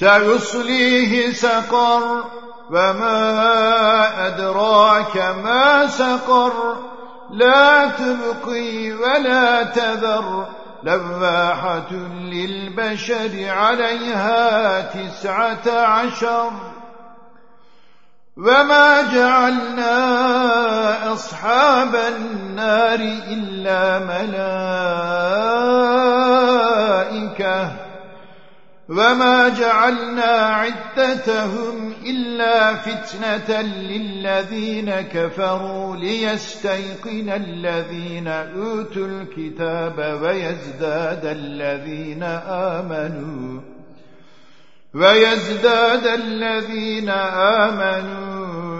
سيصليه سقر وما أدراك ما سقر. لا تبقي ولا تذر لواحة للبشر عليها تسعة عشر. وما جعلنا أصحاب النار إلا ملائكة وما جعلنا عدتهم إلا فتنة للذين كفروا ليستيقن الذين أوتوا الكتاب ويزداد الذين آمنوا ويزداد الذين آمنوا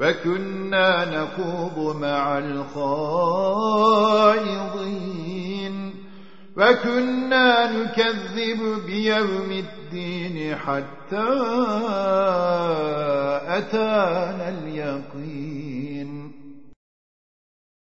وكنا نخوض مع الخائضين. وكنا نكذب بيوم الدين حتى أتانا اليقين.